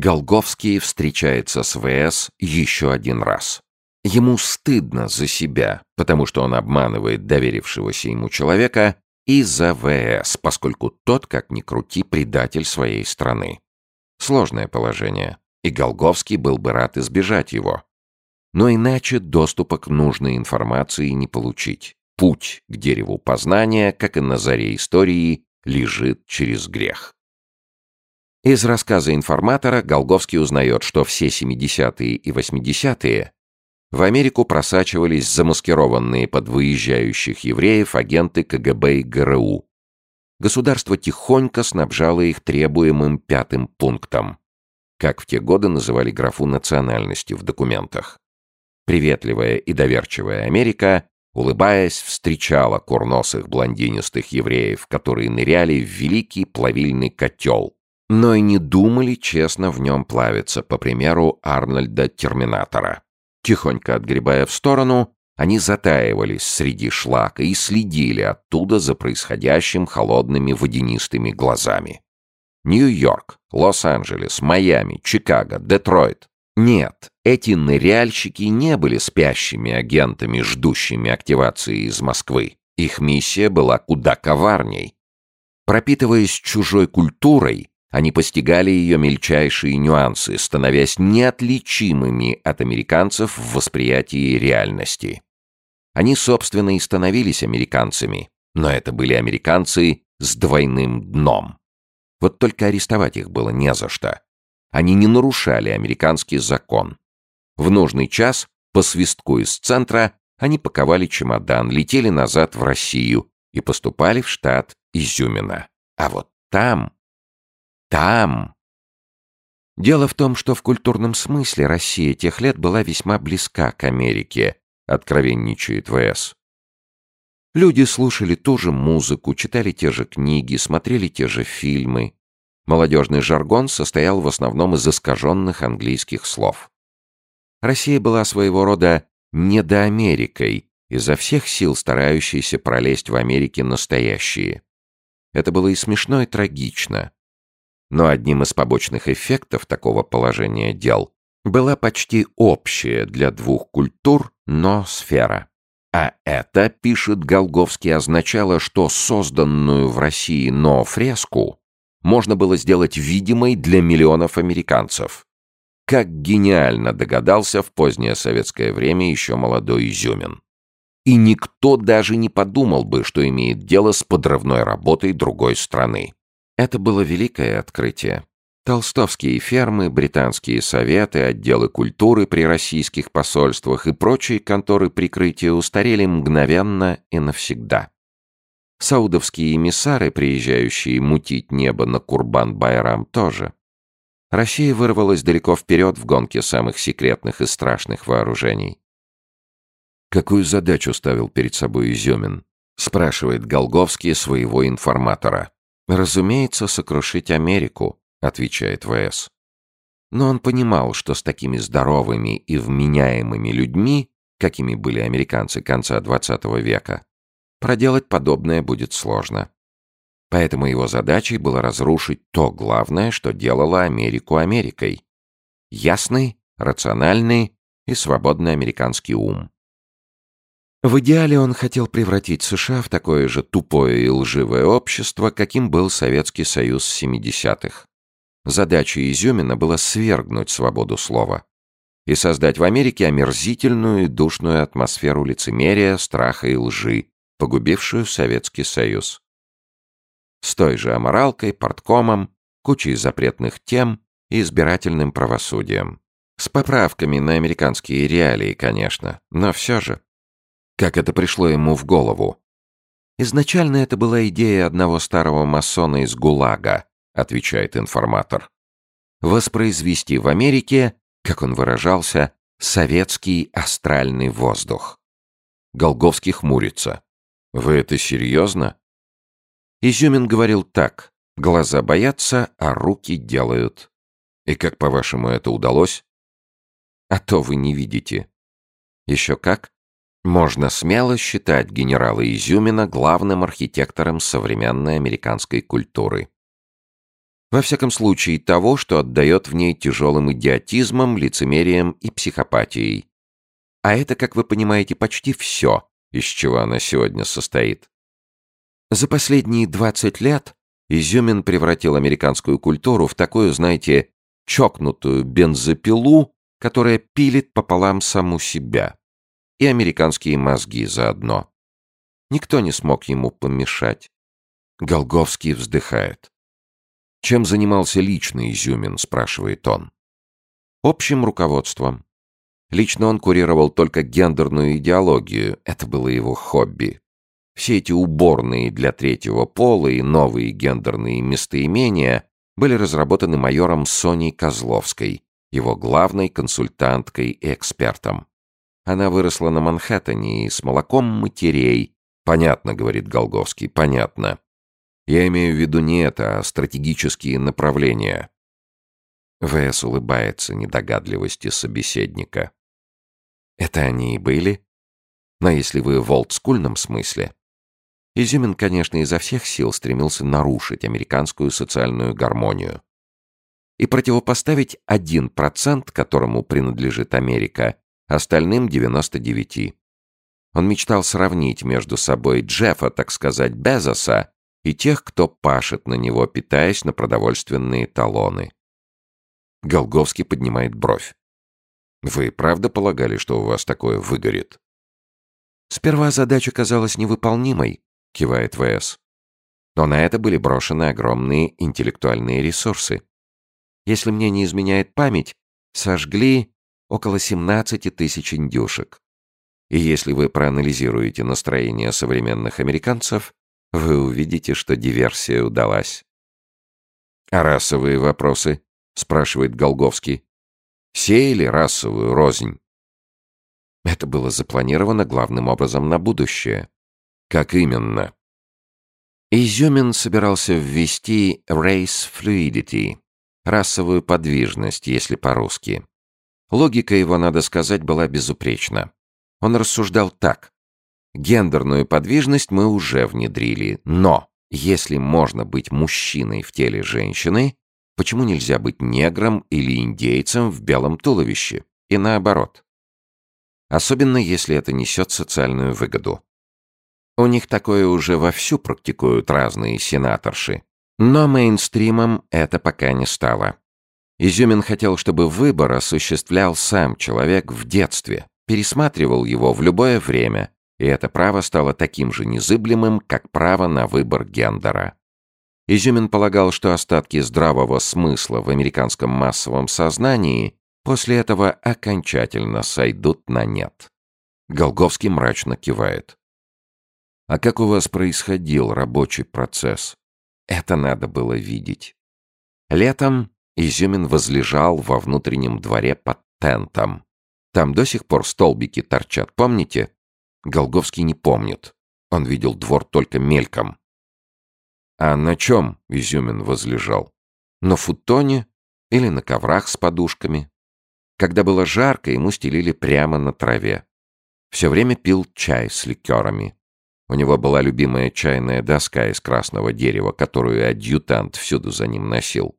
Голговский встречается с ВС еще один раз. Ему стыдно за себя, потому что он обманывает доверившегося ему человека, и за ВС, поскольку тот, как ни крути, предатель своей страны. Сложное положение, и Голговский был бы рад избежать его. Но иначе доступа к нужной информации не получить. Путь к дереву познания, как и на заре истории, лежит через грех. Из рассказа информатора Голговский узнает, что все 70-е и 80-е в Америку просачивались замаскированные под выезжающих евреев агенты КГБ и ГРУ. Государство тихонько снабжало их требуемым пятым пунктом, как в те годы называли графу национальности в документах. Приветливая и доверчивая Америка, улыбаясь, встречала курносых блондинистых евреев, которые ныряли в великий плавильный котел, но и не думали честно в нем плавиться, по примеру Арнольда Терминатора. Тихонько отгребая в сторону, они затаивались среди шлака и следили оттуда за происходящим холодными водянистыми глазами. Нью-Йорк, Лос-Анджелес, Майами, Чикаго, Детройт. Нет, эти ныряльщики не были спящими агентами, ждущими активации из Москвы. Их миссия была куда коварней. Пропитываясь чужой культурой, они постигали ее мельчайшие нюансы, становясь неотличимыми от американцев в восприятии реальности. Они, собственно, и становились американцами, но это были американцы с двойным дном. Вот только арестовать их было не за что. Они не нарушали американский закон. В нужный час, по свистку из центра, они паковали чемодан, летели назад в Россию и поступали в штат Изюмина. А вот там там. Дело в том, что в культурном смысле Россия тех лет была весьма близка к Америке, откровенничает ВС. Люди слушали ту же музыку, читали те же книги, смотрели те же фильмы. Молодежный жаргон состоял в основном из искаженных английских слов. Россия была своего рода недоамерикой, изо всех сил старающейся пролезть в Америке настоящие. Это было и смешно, и трагично. Но одним из побочных эффектов такого положения дел была почти общая для двух культур, но сфера. А это, пишет Голговский, означало, что созданную в России но-фреску можно было сделать видимой для миллионов американцев. Как гениально догадался в позднее советское время еще молодой Изюмин. И никто даже не подумал бы, что имеет дело с подрывной работой другой страны. Это было великое открытие. Толстовские фермы, британские советы, отделы культуры при российских посольствах и прочие конторы прикрытия устарели мгновенно и навсегда. Саудовские эмиссары, приезжающие мутить небо на Курбан-Байрам, тоже. Россия вырвалась далеко вперед в гонке самых секретных и страшных вооружений. «Какую задачу ставил перед собой Изюмин?» — спрашивает Голговский своего информатора. «Разумеется, сокрушить Америку», — отвечает ВС. Но он понимал, что с такими здоровыми и вменяемыми людьми, какими были американцы конца XX века, проделать подобное будет сложно. Поэтому его задачей было разрушить то главное, что делало Америку Америкой. Ясный, рациональный и свободный американский ум. В идеале он хотел превратить США в такое же тупое и лживое общество, каким был Советский Союз 70-х. Задача Изюмина была свергнуть свободу слова и создать в Америке омерзительную и душную атмосферу лицемерия, страха и лжи, погубившую Советский Союз. С той же аморалкой, порткомом, кучей запретных тем и избирательным правосудием. С поправками на американские реалии, конечно, но все же. Как это пришло ему в голову? Изначально это была идея одного старого масона из ГУЛАГа, отвечает информатор. Воспроизвести в Америке, как он выражался, советский астральный воздух. Голговский хмурится. Вы это серьезно? Изюмин говорил так. Глаза боятся, а руки делают. И как, по-вашему, это удалось? А то вы не видите. Еще как? Можно смело считать генерала Изюмина главным архитектором современной американской культуры. Во всяком случае, того, что отдает в ней тяжелым идиотизмом, лицемерием и психопатией. А это, как вы понимаете, почти все, из чего она сегодня состоит. За последние 20 лет Изюмин превратил американскую культуру в такую, знаете, чокнутую бензопилу, которая пилит пополам саму себя. И американские мозги заодно. Никто не смог ему помешать. Голговский вздыхает. «Чем занимался лично Изюмин?» — спрашивает он. «Общим руководством. Лично он курировал только гендерную идеологию, это было его хобби. Все эти уборные для третьего пола и новые гендерные местоимения были разработаны майором Соней Козловской, его главной консультанткой и экспертом. Она выросла на Манхэттене и с молоком матерей. Понятно, говорит Голговский, понятно. Я имею в виду не это, а стратегические направления. ВС улыбается недогадливости собеседника. Это они и были? Но если вы в олдскульном смысле. Изюмин, конечно, изо всех сил стремился нарушить американскую социальную гармонию и противопоставить один процент, которому принадлежит Америка, остальным 99. Он мечтал сравнить между собой Джеффа, так сказать, Безоса и тех, кто пашет на него, питаясь на продовольственные талоны. Голговский поднимает бровь. Вы правда полагали, что у вас такое выгорит? Сперва задача казалась невыполнимой, кивает ВС. Но на это были брошены огромные интеллектуальные ресурсы. Если мне не изменяет память, сожгли около 17 тысяч индюшек. И если вы проанализируете настроение современных американцев, вы увидите, что диверсия удалась. «А расовые вопросы?» — спрашивает Голговский. «Сеяли расовую рознь?» Это было запланировано главным образом на будущее. Как именно? Изюмин собирался ввести race fluidity, расовую подвижность, если по-русски. Логика его, надо сказать, была безупречна. Он рассуждал так. Гендерную подвижность мы уже внедрили, но если можно быть мужчиной в теле женщины, почему нельзя быть негром или индейцем в белом туловище? И наоборот. Особенно если это несет социальную выгоду. У них такое уже вовсю практикуют разные сенаторши. Но мейнстримом это пока не стало. Изюмин хотел, чтобы выбор осуществлял сам человек в детстве, пересматривал его в любое время, и это право стало таким же незыблемым, как право на выбор гендера. Изюмин полагал, что остатки здравого смысла в американском массовом сознании после этого окончательно сойдут на нет. Голговский мрачно кивает. А как у вас происходил рабочий процесс? Это надо было видеть. Летом Изюмин возлежал во внутреннем дворе под тентом. Там до сих пор столбики торчат, помните? Голговский не помнит. Он видел двор только мельком. А на чем Изюмин возлежал? На футоне или на коврах с подушками? Когда было жарко, ему стелили прямо на траве. Все время пил чай с ликерами. У него была любимая чайная доска из красного дерева, которую адъютант всюду за ним носил.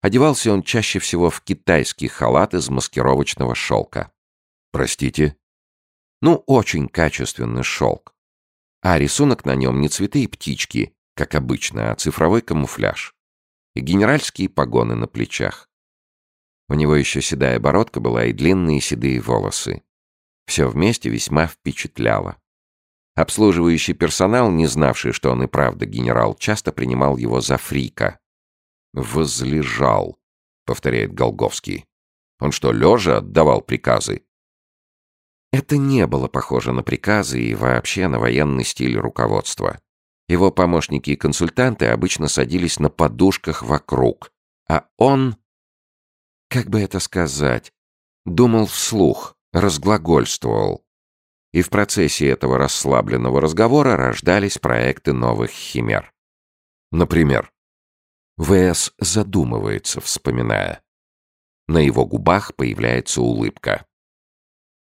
Одевался он чаще всего в китайский халат из маскировочного шелка. «Простите?» «Ну, очень качественный шелк. А рисунок на нем не цветы и птички, как обычно, а цифровой камуфляж. И генеральские погоны на плечах. У него еще седая бородка была и длинные седые волосы. Все вместе весьма впечатляло. Обслуживающий персонал, не знавший, что он и правда генерал, часто принимал его за фрика. «Возлежал», — повторяет Голговский. «Он что, лежа отдавал приказы?» Это не было похоже на приказы и вообще на военный стиль руководства. Его помощники и консультанты обычно садились на подушках вокруг, а он, как бы это сказать, думал вслух, разглагольствовал, и в процессе этого расслабленного разговора рождались проекты новых химер. Например, ВС задумывается, вспоминая. На его губах появляется улыбка.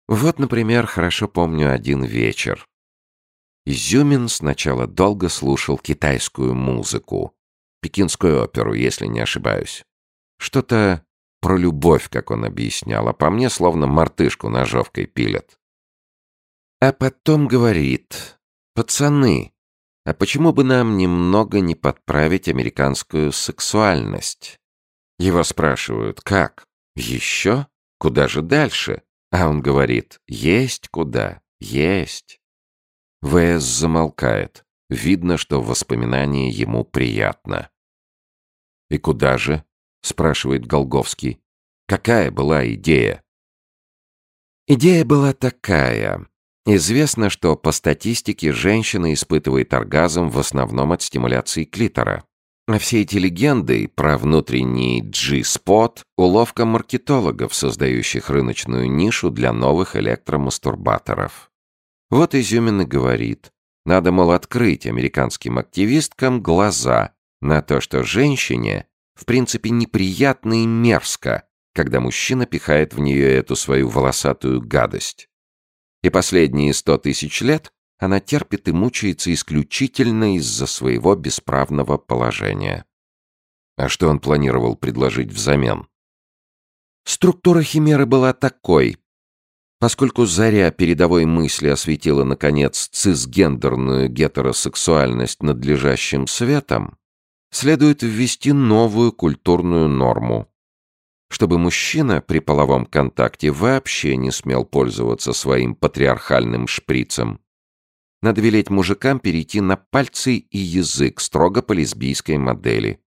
Вот, например, хорошо помню один вечер. Изюмин сначала долго слушал китайскую музыку, Пекинскую оперу, если не ошибаюсь. Что-то про любовь, как он объяснял, а по мне словно мартышку ножовкой пилят. А потом говорит, пацаны, а почему бы нам немного не подправить американскую сексуальность? Его спрашивают, как? Еще? Куда же дальше? А он говорит, есть куда, есть. ВС замолкает. Видно, что воспоминание ему приятно. «И куда же?» — спрашивает Голговский. «Какая была идея?» Идея была такая. Известно, что по статистике женщина испытывает оргазм в основном от стимуляции клитора. А все эти легенды про внутренний G-спот — уловка маркетологов, создающих рыночную нишу для новых электромастурбаторов. Вот Изюмин и говорит, надо, мол, открыть американским активисткам глаза на то, что женщине, в принципе, неприятно и мерзко, когда мужчина пихает в нее эту свою волосатую гадость. И последние сто тысяч лет она терпит и мучается исключительно из-за своего бесправного положения. А что он планировал предложить взамен? Структура химеры была такой. Поскольку заря передовой мысли осветила, наконец, цисгендерную гетеросексуальность надлежащим светом, следует ввести новую культурную норму, чтобы мужчина при половом контакте вообще не смел пользоваться своим патриархальным шприцем. Надо велеть мужикам перейти на пальцы и язык строго по лесбийской модели,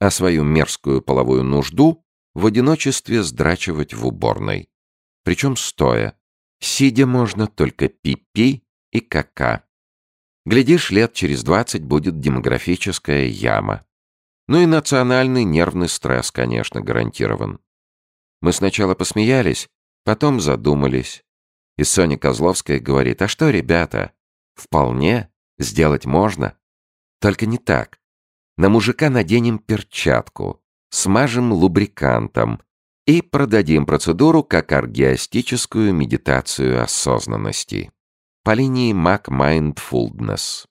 а свою мерзкую половую нужду в одиночестве сдрачивать в уборной. Причем стоя. Сидя можно только пипи и кака. Глядишь, лет через двадцать будет демографическая яма. Ну и национальный нервный стресс, конечно, гарантирован. Мы сначала посмеялись, потом задумались. И Соня Козловская говорит, а что, ребята, вполне сделать можно. Только не так. На мужика наденем перчатку, смажем лубрикантом и продадим процедуру как аргиастическую медитацию осознанности по линии Mac Mindfulness.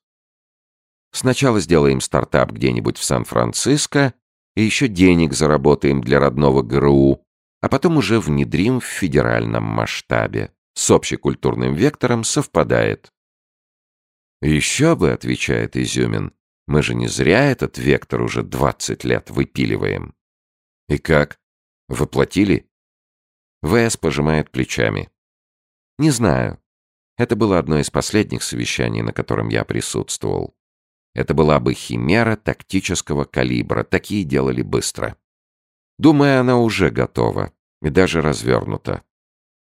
Сначала сделаем стартап где-нибудь в Сан-Франциско и еще денег заработаем для родного ГРУ, а потом уже внедрим в федеральном масштабе. С общекультурным вектором совпадает. «Еще бы», — отвечает Изюмин, — «мы же не зря этот вектор уже 20 лет выпиливаем». «И как? Воплотили?» ВС пожимает плечами. «Не знаю. Это было одно из последних совещаний, на котором я присутствовал. Это была бы химера тактического калибра, такие делали быстро. Думаю, она уже готова и даже развернута.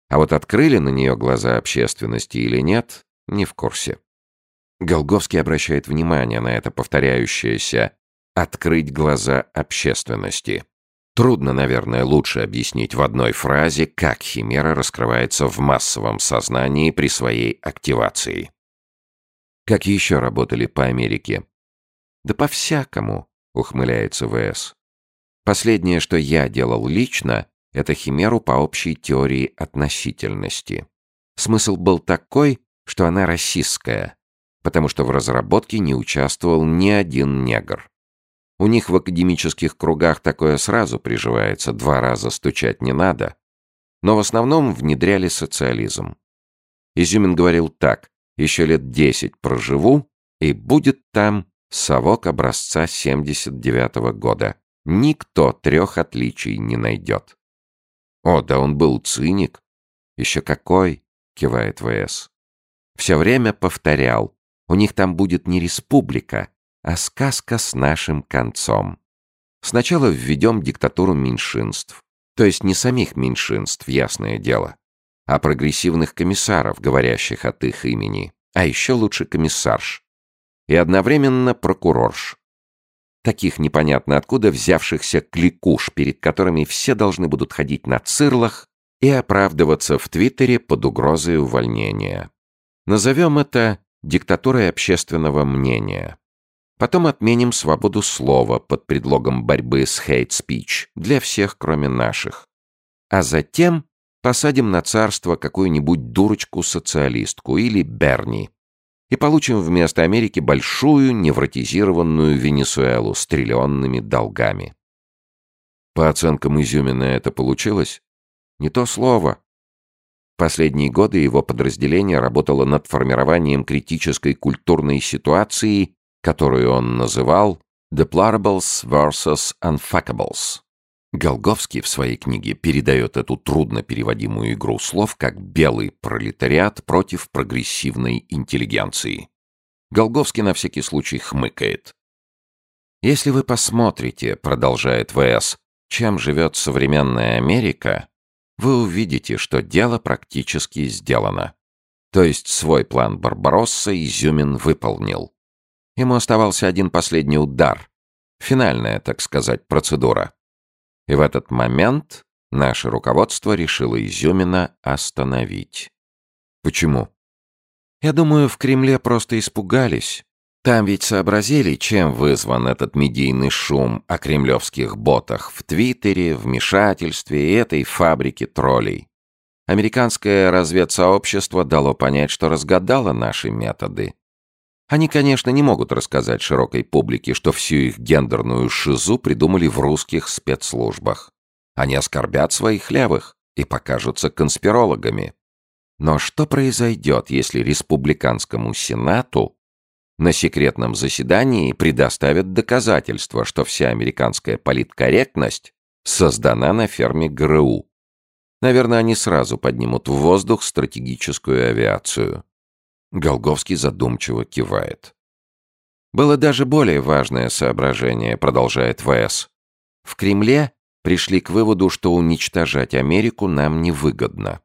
А вот открыли на нее глаза общественности или нет, не в курсе. Голговский обращает внимание на это повторяющееся «открыть глаза общественности». Трудно, наверное, лучше объяснить в одной фразе, как химера раскрывается в массовом сознании при своей активации. Как еще работали по Америке? Да по-всякому, ухмыляется ВС. Последнее, что я делал лично, это химеру по общей теории относительности. Смысл был такой, что она расистская, потому что в разработке не участвовал ни один негр. У них в академических кругах такое сразу приживается, два раза стучать не надо. Но в основном внедряли социализм. Изюмин говорил так, еще лет десять проживу, и будет там совок образца 79 -го года. Никто трех отличий не найдет. О, да он был циник. Еще какой, кивает ВС. Все время повторял, у них там будет не республика, а сказка с нашим концом. Сначала введем диктатуру меньшинств, то есть не самих меньшинств, ясное дело, а прогрессивных комиссаров, говорящих от их имени, а еще лучше комиссарш, и одновременно прокурорш. Таких непонятно откуда взявшихся кликуш, перед которыми все должны будут ходить на цирлах и оправдываться в Твиттере под угрозой увольнения. Назовем это диктатурой общественного мнения. Потом отменим свободу слова под предлогом борьбы с хейт-спич для всех, кроме наших. А затем посадим на царство какую-нибудь дурочку-социалистку или Берни. и получим вместо Америки большую невротизированную Венесуэлу с триллионными долгами. По оценкам Изюмина это получилось? Не то слово. Последние годы его подразделение работало над формированием критической культурной ситуации, которую он называл «Deplorables vs. Unfuckables». Голговский в своей книге передает эту трудно переводимую игру слов как «белый пролетариат против прогрессивной интеллигенции». Голговский на всякий случай хмыкает. «Если вы посмотрите, — продолжает ВС, — чем живет современная Америка, вы увидите, что дело практически сделано. То есть свой план Барбаросса Изюмин выполнил. Ему оставался один последний удар. Финальная, так сказать, процедура. И в этот момент наше руководство решило Изюмина остановить. Почему? Я думаю, в Кремле просто испугались. Там ведь сообразили, чем вызван этот медийный шум о кремлевских ботах в Твиттере, вмешательстве и этой фабрике троллей. Американское разведсообщество дало понять, что разгадало наши методы. Они, конечно, не могут рассказать широкой публике, что всю их гендерную шизу придумали в русских спецслужбах. Они оскорбят своих левых и покажутся конспирологами. Но что произойдет, если республиканскому сенату на секретном заседании предоставят доказательства, что вся американская политкорректность создана на ферме ГРУ? Наверное, они сразу поднимут в воздух стратегическую авиацию. Голговский задумчиво кивает. Было даже более важное соображение, продолжает ВС. В Кремле пришли к выводу, что уничтожать Америку нам невыгодно.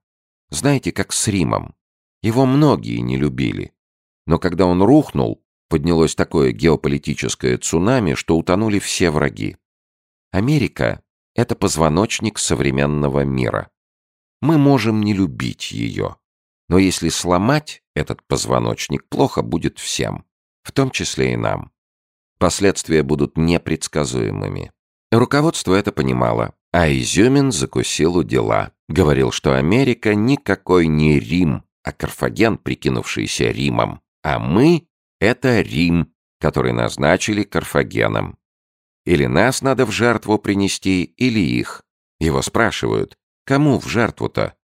Знаете, как с Римом. Его многие не любили. Но когда он рухнул, поднялось такое геополитическое цунами, что утонули все враги. Америка — это позвоночник современного мира. Мы можем не любить ее. Но если сломать этот позвоночник, плохо будет всем, в том числе и нам. Последствия будут непредсказуемыми. Руководство это понимало, а Изюмин закусил у дела. Говорил, что Америка никакой не Рим, а Карфаген, прикинувшийся Римом. А мы — это Рим, который назначили Карфагеном. Или нас надо в жертву принести, или их. Его спрашивают, кому в жертву-то?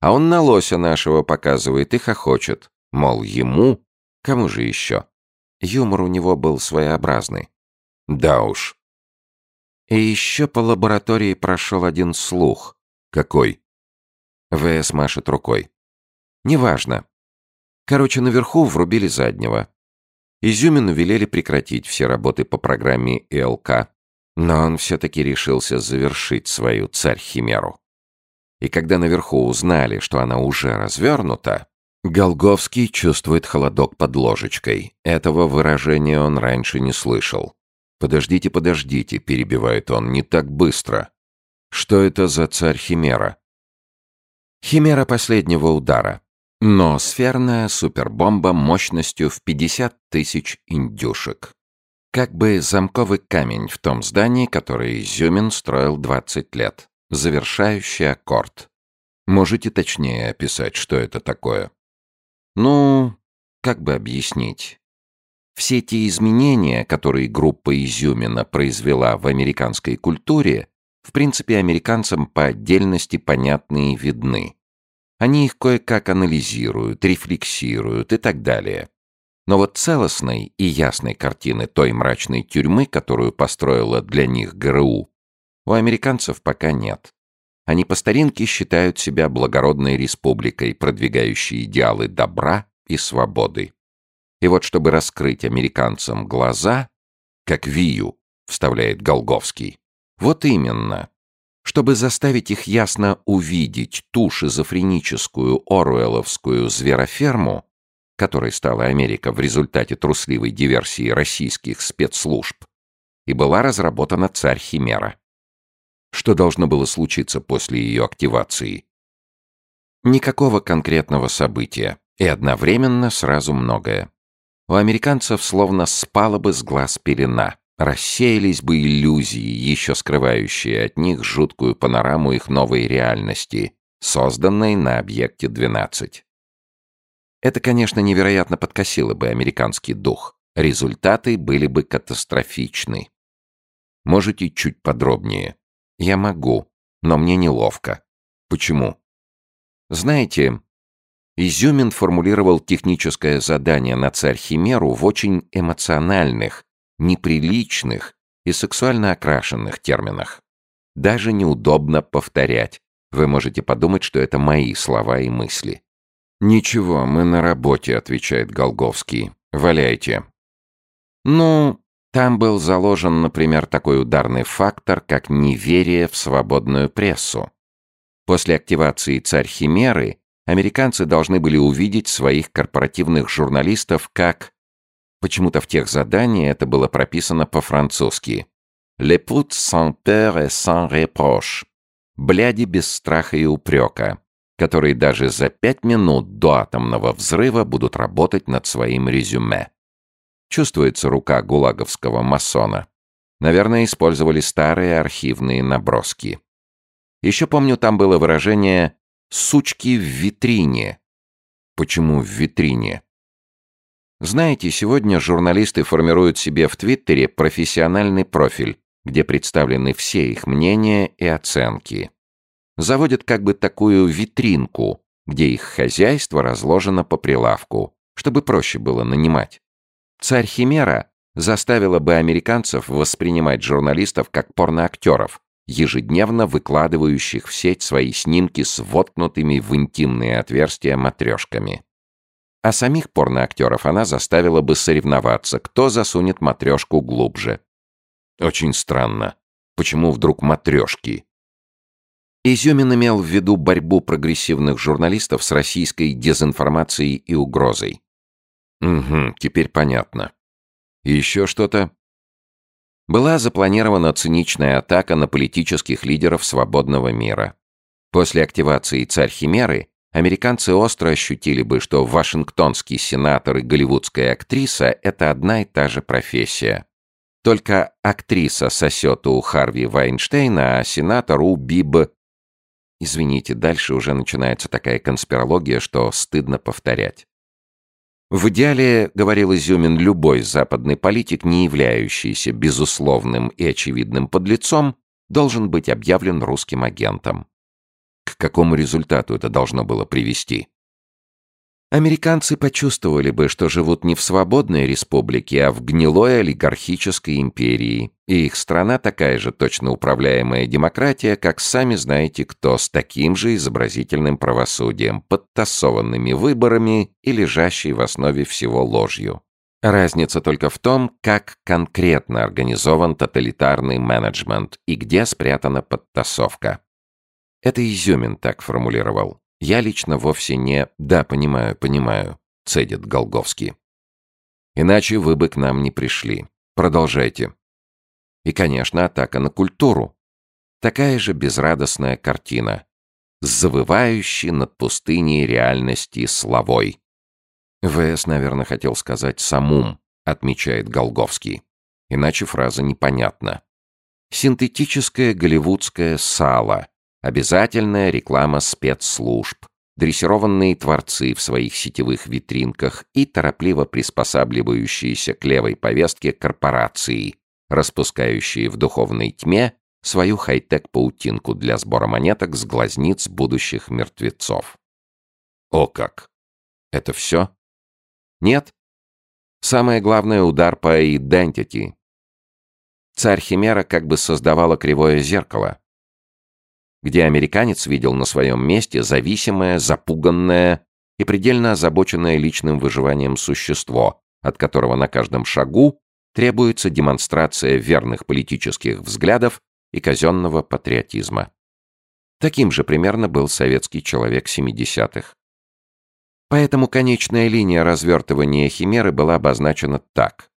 А он на лося нашего показывает и хохочет. Мол, ему? Кому же еще? Юмор у него был своеобразный. Да уж. И еще по лаборатории прошел один слух. Какой? ВС машет рукой. Неважно. Короче, наверху врубили заднего. Изюмину велели прекратить все работы по программе ИЛК, но он все-таки решился завершить свою царь-химеру. И когда наверху узнали, что она уже развернута, Голговский чувствует холодок под ложечкой. Этого выражения он раньше не слышал. «Подождите, подождите», — перебивает он, — «не так быстро». «Что это за царь Химера?» Химера последнего удара. Но сферная супербомба мощностью в 50 тысяч индюшек. Как бы замковый камень в том здании, которое Изюмин строил 20 лет. Завершающий аккорд. Можете точнее описать, что это такое? Ну, как бы объяснить? Все те изменения, которые группа Изюмина произвела в американской культуре, в принципе, американцам по отдельности понятны и видны. Они их кое-как анализируют, рефлексируют и так далее. Но вот целостной и ясной картины той мрачной тюрьмы, которую построила для них ГРУ, у американцев пока нет. Они по старинке считают себя благородной республикой, продвигающей идеалы добра и свободы. И вот чтобы раскрыть американцам глаза, как Вию, вставляет Голговский, вот именно, чтобы заставить их ясно увидеть ту шизофреническую оруэлловскую звероферму, которой стала Америка в результате трусливой диверсии российских спецслужб, и была разработана царь Химера. Что должно было случиться после ее активации? Никакого конкретного события, и одновременно сразу многое. У американцев словно спала бы с глаз пелена, рассеялись бы иллюзии, еще скрывающие от них жуткую панораму их новой реальности, созданной на объекте 12. Это, конечно, невероятно подкосило бы американский дух. Результаты были бы катастрофичны. Можете чуть подробнее? Я могу, но мне неловко. Почему? Знаете, Изюмин формулировал техническое задание на царь Химеру в очень эмоциональных, неприличных и сексуально окрашенных терминах. Даже неудобно повторять. Вы можете подумать, что это мои слова и мысли. «Ничего, мы на работе», — отвечает Голговский. «Валяйте». Ну, там был заложен, например, такой ударный фактор, как неверие в свободную прессу. После активации «Царь Химеры» американцы должны были увидеть своих корпоративных журналистов как... Почему-то в тех заданиях это было прописано по-французски. «Le put sans peur et sans reproche» — «Бляди без страха и упрека», которые даже за пять минут до атомного взрыва будут работать над своим резюме. Чувствуется рука гулаговского масона. Наверное, использовали старые архивные наброски. Еще помню, там было выражение «сучки в витрине». Почему в витрине? Знаете, сегодня журналисты формируют себе в Твиттере профессиональный профиль, где представлены все их мнения и оценки. Заводят как бы такую витринку, где их хозяйство разложено по прилавку, чтобы проще было нанимать. Царь Химера заставила бы американцев воспринимать журналистов как порноактеров, ежедневно выкладывающих в сеть свои снимки с воткнутыми в интимные отверстия матрешками. А самих порноактеров она заставила бы соревноваться, кто засунет матрешку глубже. Очень странно. Почему вдруг матрешки? Изюмин имел в виду борьбу прогрессивных журналистов с российской дезинформацией и угрозой. Угу, теперь понятно. И еще что-то? Была запланирована циничная атака на политических лидеров свободного мира. После активации «Царь Химеры» американцы остро ощутили бы, что вашингтонский сенатор и голливудская актриса — это одна и та же профессия. Только актриса сосет у Харви Вайнштейна, а сенатор у Биб... Извините, дальше уже начинается такая конспирология, что стыдно повторять. В идеале, говорил Изюмин, любой западный политик, не являющийся безусловным и очевидным подлецом, должен быть объявлен русским агентом. К какому результату это должно было привести? Американцы почувствовали бы, что живут не в свободной республике, а в гнилой олигархической империи, и их страна такая же точно управляемая демократия, как сами знаете кто, с таким же изобразительным правосудием, подтасованными выборами и лежащей в основе всего ложью. Разница только в том, как конкретно организован тоталитарный менеджмент и где спрятана подтасовка. Это Изюмин так формулировал. Я лично вовсе не «да, понимаю, понимаю», — цедит Голговский. Иначе вы бы к нам не пришли. Продолжайте. И, конечно, атака на культуру. Такая же безрадостная картина. Завывающий над пустыней реальности словой. ВС, наверное, хотел сказать «самум», отмечает Голговский. Иначе фраза непонятна. Синтетическое голливудское сало — Обязательная реклама спецслужб, дрессированные творцы в своих сетевых витринках и торопливо приспосабливающиеся к левой повестке корпорации, распускающие в духовной тьме свою хай-тек-паутинку для сбора монеток с глазниц будущих мертвецов. О как! Это все? Нет. Самое главное — удар по identity. Царь Химера как бы создавала кривое зеркало, где американец видел на своем месте зависимое, запуганное и предельно озабоченное личным выживанием существо, от которого на каждом шагу требуется демонстрация верных политических взглядов и казенного патриотизма. Таким же примерно был советский человек 70-х. Поэтому конечная линия развертывания химеры была обозначена так.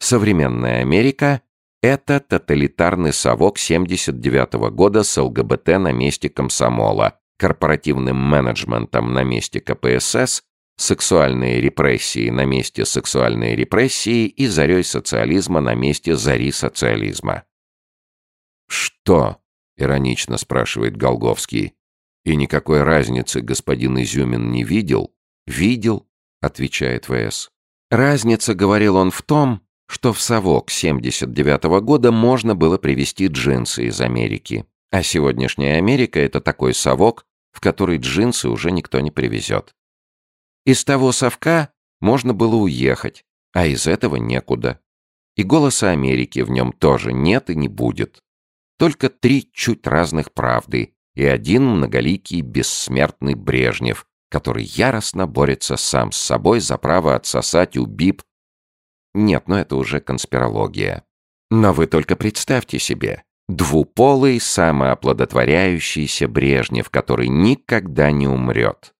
Современная Америка это тоталитарный совок 79 -го года с ЛГБТ на месте комсомола, корпоративным менеджментом на месте КПСС, сексуальные репрессии на месте сексуальной репрессии и зарей социализма на месте зари социализма. «Что?» — иронично спрашивает Голговский. «И никакой разницы господин Изюмин не видел?» «Видел», — отвечает ВС. Разница, говорил он, в том, что в совок 79 -го года можно было привезти джинсы из Америки. А сегодняшняя Америка — это такой совок, в который джинсы уже никто не привезет. Из того совка можно было уехать, а из этого некуда. И голоса Америки в нем тоже нет и не будет. Только три чуть разных правды и один многоликий бессмертный Брежнев, который яростно борется сам с собой за право отсосать у БИП. Нет, ну это уже конспирология. Но вы только представьте себе, двуполый самооплодотворяющийся Брежнев, который никогда не умрет.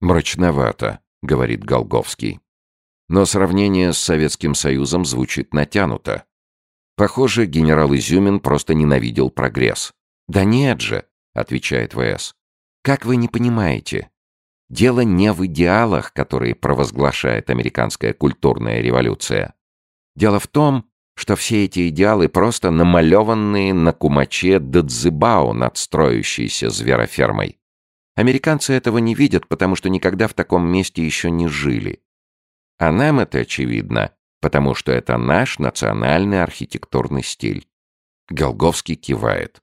«Мрачновато», — говорит Голговский. Но сравнение с Советским Союзом звучит натянуто. Похоже, генерал Изюмин просто ненавидел прогресс. «Да нет же», — отвечает ВС. «Как вы не понимаете? Дело не в идеалах, которые провозглашает американская культурная революция. Дело в том, что все эти идеалы просто намалеванные на кумаче Дадзибао над строящейся зверофермой. Американцы этого не видят, потому что никогда в таком месте еще не жили. А нам это очевидно, потому что это наш национальный архитектурный стиль. Голговский кивает.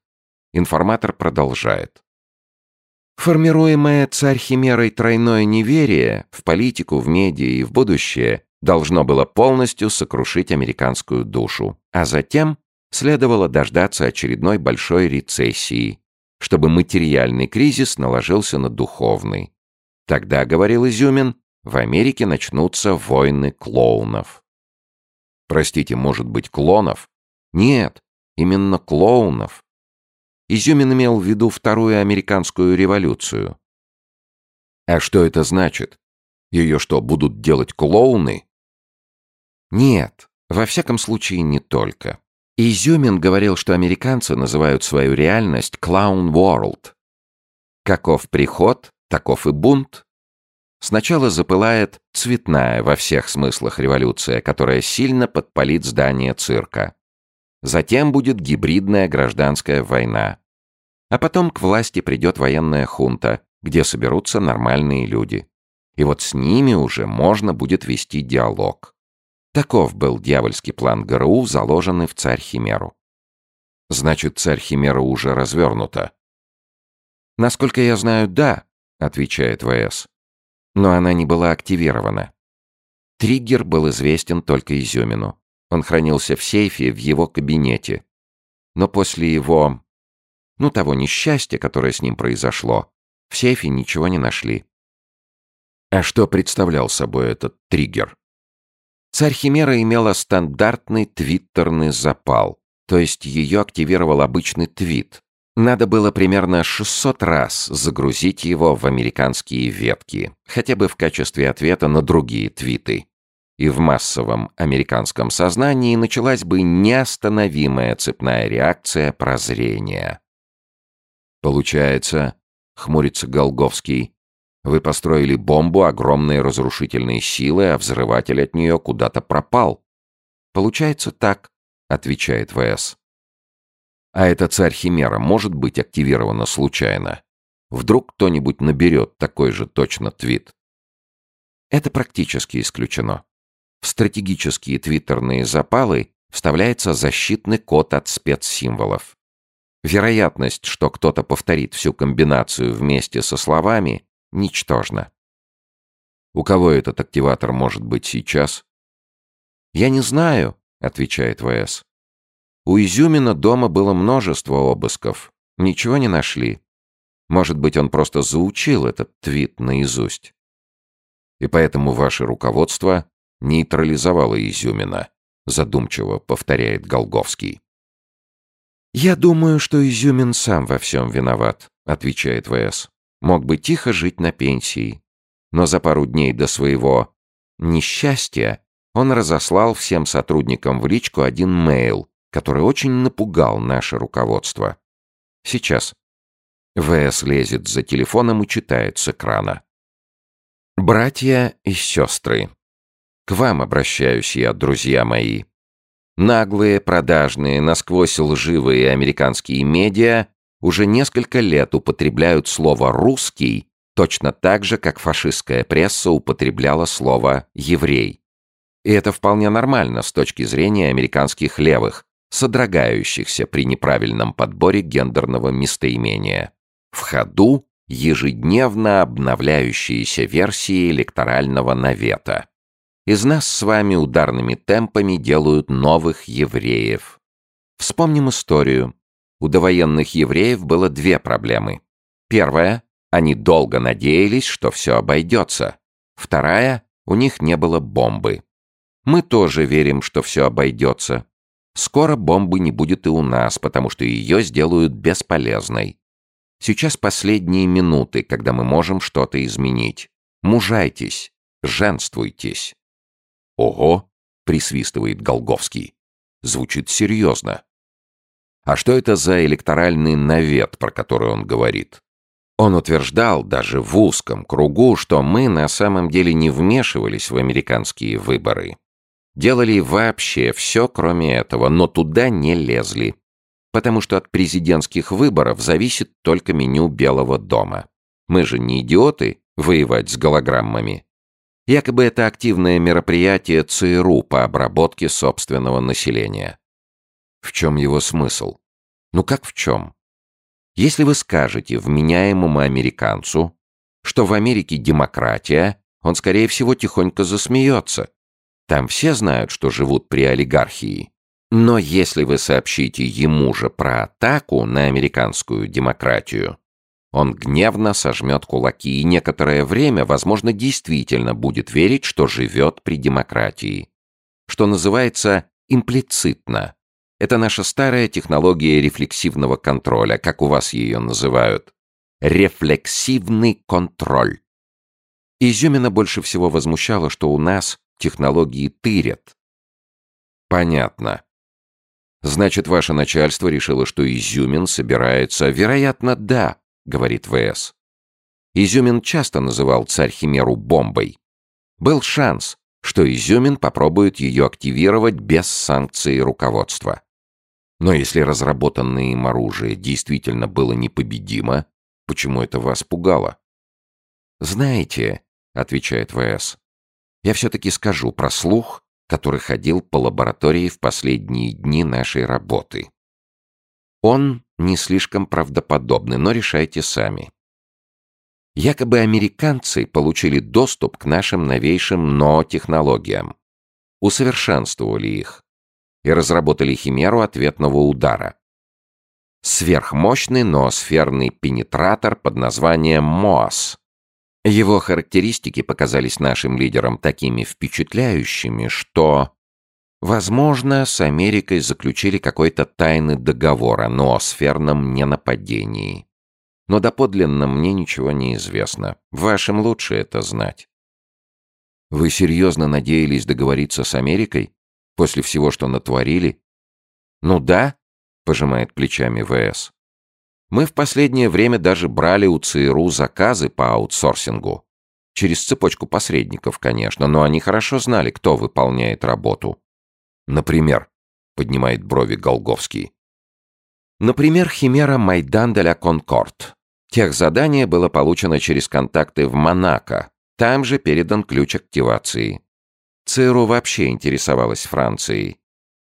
Информатор продолжает. Формируемое царь-химерой тройное неверие в политику, в медиа и в будущее должно было полностью сокрушить американскую душу, а затем следовало дождаться очередной большой рецессии, чтобы материальный кризис наложился на духовный. Тогда, говорил Изюмин, в Америке начнутся войны клоунов. Простите, может быть, клонов? Нет, именно клоунов. Изюмин имел в виду Вторую американскую революцию. А что это значит? Ее что, будут делать клоуны? Нет, во всяком случае не только. Изюмин говорил, что американцы называют свою реальность «clown world». Каков приход, таков и бунт. Сначала запылает цветная во всех смыслах революция, которая сильно подпалит здание цирка. Затем будет гибридная гражданская война. А потом к власти придет военная хунта, где соберутся нормальные люди. И вот с ними уже можно будет вести диалог. Таков был дьявольский план ГРУ, заложенный в царь Химеру. Значит, царь Химера уже развернута. Насколько я знаю, да, отвечает ВС. Но она не была активирована. Триггер был известен только Изюмину. Он хранился в сейфе в его кабинете. Но после его... Ну, того несчастья, которое с ним произошло, в сейфе ничего не нашли. А что представлял собой этот триггер? Царь Химера имела стандартный твиттерный запал, то есть ее активировал обычный твит. Надо было примерно 600 раз загрузить его в американские ветки, хотя бы в качестве ответа на другие твиты и в массовом американском сознании началась бы неостановимая цепная реакция прозрения. Получается, хмурится Голговский, вы построили бомбу огромной разрушительной силы, а взрыватель от нее куда-то пропал. Получается так, отвечает ВС. А эта царь Химера может быть активирована случайно. Вдруг кто-нибудь наберет такой же точно твит. Это практически исключено. В стратегические твиттерные запалы вставляется защитный код от спецсимволов. Вероятность, что кто-то повторит всю комбинацию вместе со словами, ничтожна. У кого этот активатор может быть сейчас? Я не знаю, отвечает ВС. У Изюмина дома было множество обысков. Ничего не нашли. Может быть, он просто заучил этот твит наизусть. И поэтому ваше руководство нейтрализовала Изюмина, задумчиво повторяет Голговский. «Я думаю, что Изюмин сам во всем виноват», — отвечает ВС. «Мог бы тихо жить на пенсии, но за пару дней до своего несчастья он разослал всем сотрудникам в личку один мейл, который очень напугал наше руководство. Сейчас. ВС лезет за телефоном и читает с экрана. «Братья и сестры, к вам обращаюсь я, друзья мои. Наглые, продажные, насквозь лживые американские медиа уже несколько лет употребляют слово «русский» Точно так же, как фашистская пресса употребляла слово «еврей». И это вполне нормально с точки зрения американских левых, содрогающихся при неправильном подборе гендерного местоимения. В ходу ежедневно обновляющиеся версии электорального навета. Из нас с вами ударными темпами делают новых евреев. Вспомним историю. У довоенных евреев было две проблемы. Первая – они долго надеялись, что все обойдется. Вторая – у них не было бомбы. Мы тоже верим, что все обойдется. Скоро бомбы не будет и у нас, потому что ее сделают бесполезной. Сейчас последние минуты, когда мы можем что-то изменить. Мужайтесь, женствуйтесь. «Ого!» — присвистывает Голговский. Звучит серьезно. А что это за электоральный навет, про который он говорит? Он утверждал даже в узком кругу, что мы на самом деле не вмешивались в американские выборы. Делали вообще все, кроме этого, но туда не лезли. Потому что от президентских выборов зависит только меню Белого дома. Мы же не идиоты воевать с голограммами. Якобы это активное мероприятие ЦРУ по обработке собственного населения. В чем его смысл? Ну как в чем? Если вы скажете вменяемому американцу, что в Америке демократия, он, скорее всего, тихонько засмеется. Там все знают, что живут при олигархии. Но если вы сообщите ему же про атаку на американскую демократию, он гневно сожмет кулаки и некоторое время, возможно, действительно будет верить, что живет при демократии. Что называется имплицитно. Это наша старая технология рефлексивного контроля, как у вас ее называют. Рефлексивный контроль. Изюмина больше всего возмущало, что у нас технологии тырят. Понятно. Значит, ваше начальство решило, что Изюмин собирается... Вероятно, да. — говорит ВС. Изюмин часто называл царь-химеру бомбой. Был шанс, что Изюмин попробует ее активировать без санкций руководства. Но если разработанное им оружие действительно было непобедимо, почему это вас пугало? «Знаете», — отвечает ВС, — «я все-таки скажу про слух, который ходил по лаборатории в последние дни нашей работы. Он не слишком правдоподобный, но решайте сами. Якобы американцы получили доступ к нашим новейшим НО-технологиям, усовершенствовали их и разработали химеру ответного удара. Сверхмощный ноосферный пенетратор под названием МОАС. Его характеристики показались нашим лидерам такими впечатляющими, что Возможно, с Америкой заключили какой-то тайный договор о ноосферном ненападении. Но доподлинно мне ничего не известно. Вашим лучше это знать. Вы серьезно надеялись договориться с Америкой? После всего, что натворили? Ну да, пожимает плечами ВС. Мы в последнее время даже брали у ЦРУ заказы по аутсорсингу. Через цепочку посредников, конечно, но они хорошо знали, кто выполняет работу. Например, поднимает брови Голговский. Например, химера Майдан де ля Конкорд. Тех задание было получено через контакты в Монако. Там же передан ключ активации. ЦРУ вообще интересовалась Францией.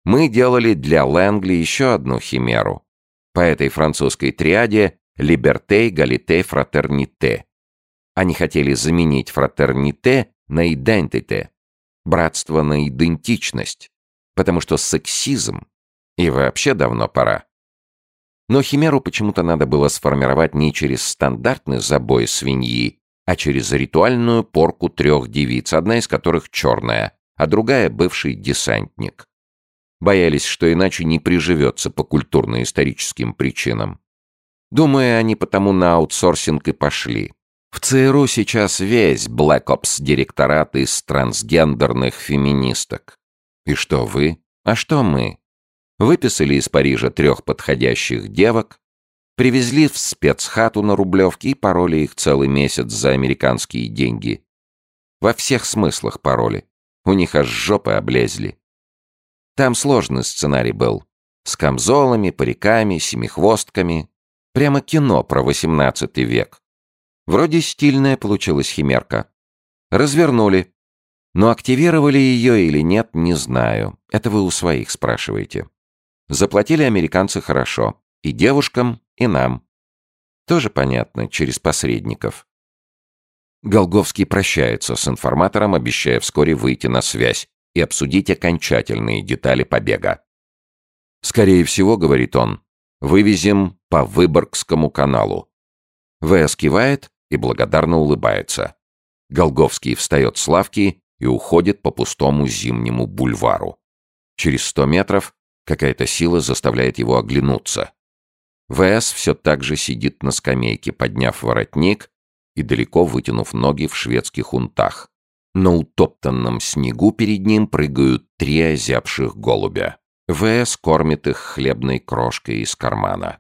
Мы делали для Лэнгли еще одну химеру. По этой французской триаде «Либерте, Галите, Фратерните». Они хотели заменить «фратерните» на «идентите» — братство на идентичность потому что сексизм и вообще давно пора. Но химеру почему-то надо было сформировать не через стандартный забой свиньи, а через ритуальную порку трех девиц, одна из которых черная, а другая — бывший десантник. Боялись, что иначе не приживется по культурно-историческим причинам. Думаю, они потому на аутсорсинг и пошли. В ЦРУ сейчас весь Black Ops директорат из трансгендерных феминисток. И что вы? А что мы? Выписали из Парижа трех подходящих девок, привезли в спецхату на Рублевке и пароли их целый месяц за американские деньги. Во всех смыслах пароли. У них аж жопы облезли. Там сложный сценарий был. С камзолами, париками, семихвостками. Прямо кино про XVIII век. Вроде стильная получилась химерка. Развернули. Но активировали ее или нет, не знаю. Это вы у своих спрашиваете. Заплатили американцы хорошо. И девушкам, и нам. Тоже понятно, через посредников. Голговский прощается с информатором, обещая вскоре выйти на связь и обсудить окончательные детали побега. «Скорее всего, — говорит он, — вывезем по Выборгскому каналу». ВС кивает и благодарно улыбается. Голговский встает с лавки и уходит по пустому зимнему бульвару. Через сто метров какая-то сила заставляет его оглянуться. ВС все так же сидит на скамейке, подняв воротник и далеко вытянув ноги в шведских унтах. На утоптанном снегу перед ним прыгают три озябших голубя. ВС кормит их хлебной крошкой из кармана.